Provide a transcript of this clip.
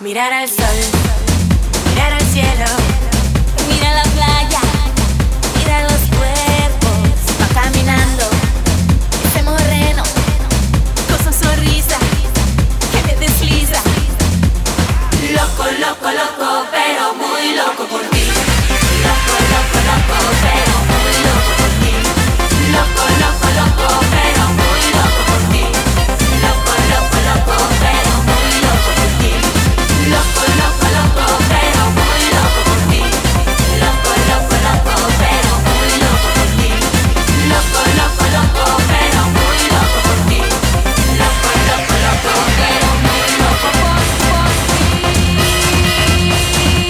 mirar al sol, mirar al cielo, mira la playa, mira los cuerpos, va caminando, ese moreno, con su sonrisa que me desliza. Loco, loco, loco, pero muy loco por